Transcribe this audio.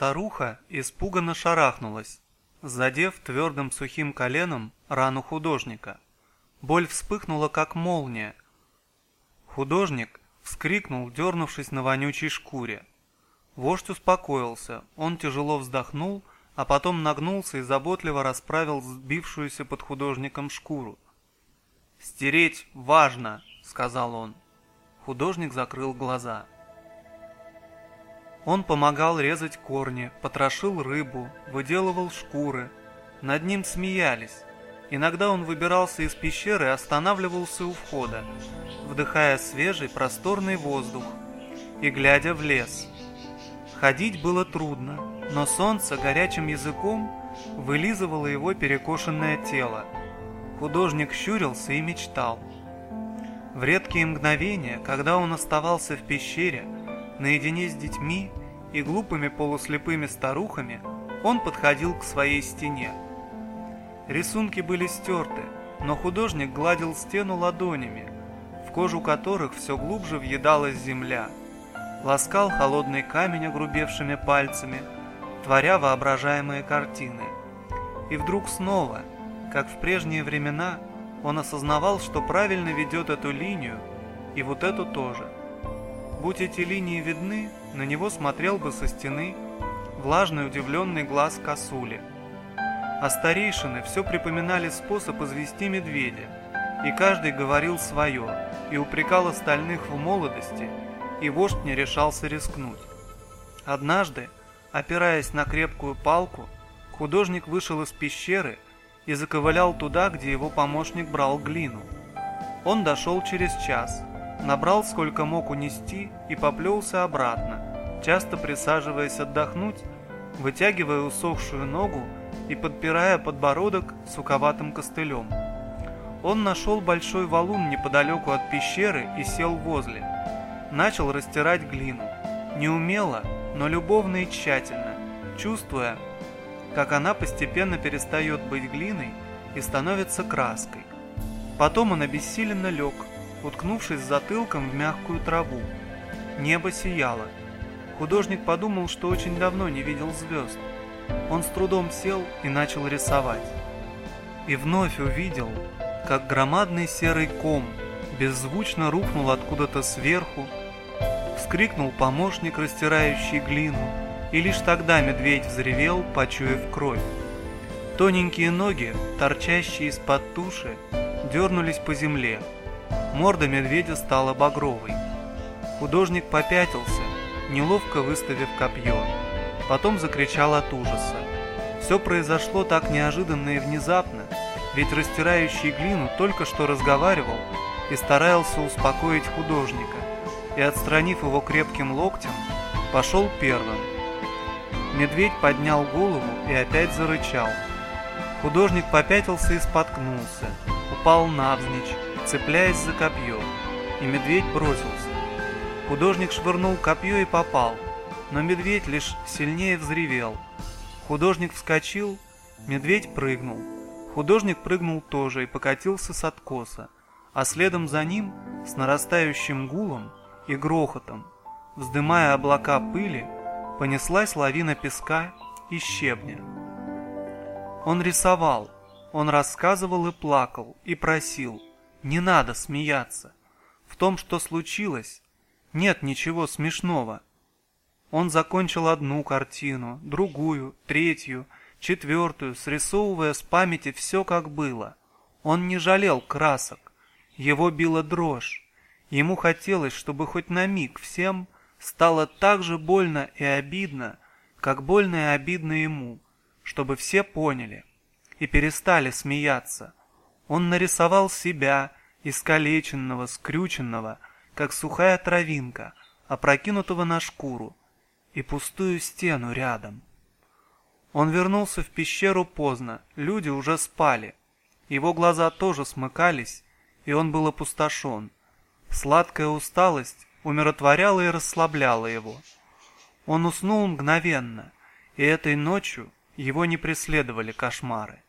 Старуха испуганно шарахнулась, задев твердым сухим коленом рану художника. Боль вспыхнула, как молния. Художник вскрикнул, дернувшись на вонючей шкуре. Вождь успокоился, он тяжело вздохнул, а потом нагнулся и заботливо расправил сбившуюся под художником шкуру. «Стереть важно», — сказал он. Художник закрыл глаза. Он помогал резать корни, потрошил рыбу, выделывал шкуры. Над ним смеялись. Иногда он выбирался из пещеры и останавливался у входа, вдыхая свежий просторный воздух и глядя в лес. Ходить было трудно, но солнце горячим языком вылизывало его перекошенное тело. Художник щурился и мечтал. В редкие мгновения, когда он оставался в пещере, наедине с детьми и глупыми полуслепыми старухами, он подходил к своей стене. Рисунки были стерты, но художник гладил стену ладонями, в кожу которых все глубже въедалась земля, ласкал холодный камень огрубевшими пальцами, творя воображаемые картины. И вдруг снова, как в прежние времена, он осознавал, что правильно ведет эту линию, и вот эту тоже – Будь эти линии видны, на него смотрел бы со стены влажный удивленный глаз косули. А старейшины все припоминали способ извести медведя, и каждый говорил свое, и упрекал остальных в молодости, и вождь не решался рискнуть. Однажды, опираясь на крепкую палку, художник вышел из пещеры и заковылял туда, где его помощник брал глину. Он дошел через час – набрал сколько мог унести и поплелся обратно, часто присаживаясь отдохнуть, вытягивая усохшую ногу и подпирая подбородок суковатым костылем. Он нашел большой валун неподалеку от пещеры и сел возле. Начал растирать глину. Неумело, но любовно и тщательно, чувствуя, как она постепенно перестает быть глиной и становится краской. Потом он обессиленно лег, уткнувшись затылком в мягкую траву. Небо сияло. Художник подумал, что очень давно не видел звезд. Он с трудом сел и начал рисовать. И вновь увидел, как громадный серый ком беззвучно рухнул откуда-то сверху, вскрикнул помощник, растирающий глину, и лишь тогда медведь взревел, почуяв кровь. Тоненькие ноги, торчащие из-под туши, дернулись по земле, Морда медведя стала багровой. Художник попятился, неловко выставив копье. Потом закричал от ужаса. Все произошло так неожиданно и внезапно, ведь растирающий глину только что разговаривал и старался успокоить художника, и, отстранив его крепким локтем, пошел первым. Медведь поднял голову и опять зарычал. Художник попятился и споткнулся, упал навзничь, цепляясь за копье, и медведь бросился. Художник швырнул копье и попал, но медведь лишь сильнее взревел. Художник вскочил, медведь прыгнул. Художник прыгнул тоже и покатился с откоса, а следом за ним, с нарастающим гулом и грохотом, вздымая облака пыли, понеслась лавина песка и щебня. Он рисовал, он рассказывал и плакал, и просил – не надо смеяться. В том, что случилось, нет ничего смешного. Он закончил одну картину, другую, третью, четвертую, срисовывая с памяти все, как было. Он не жалел красок. Его била дрожь. Ему хотелось, чтобы хоть на миг всем стало так же больно и обидно, как больно и обидно ему, чтобы все поняли и перестали смеяться – он нарисовал себя, искалеченного, скрюченного, как сухая травинка, опрокинутого на шкуру, и пустую стену рядом. Он вернулся в пещеру поздно, люди уже спали. Его глаза тоже смыкались, и он был опустошен. Сладкая усталость умиротворяла и расслабляла его. Он уснул мгновенно, и этой ночью его не преследовали кошмары.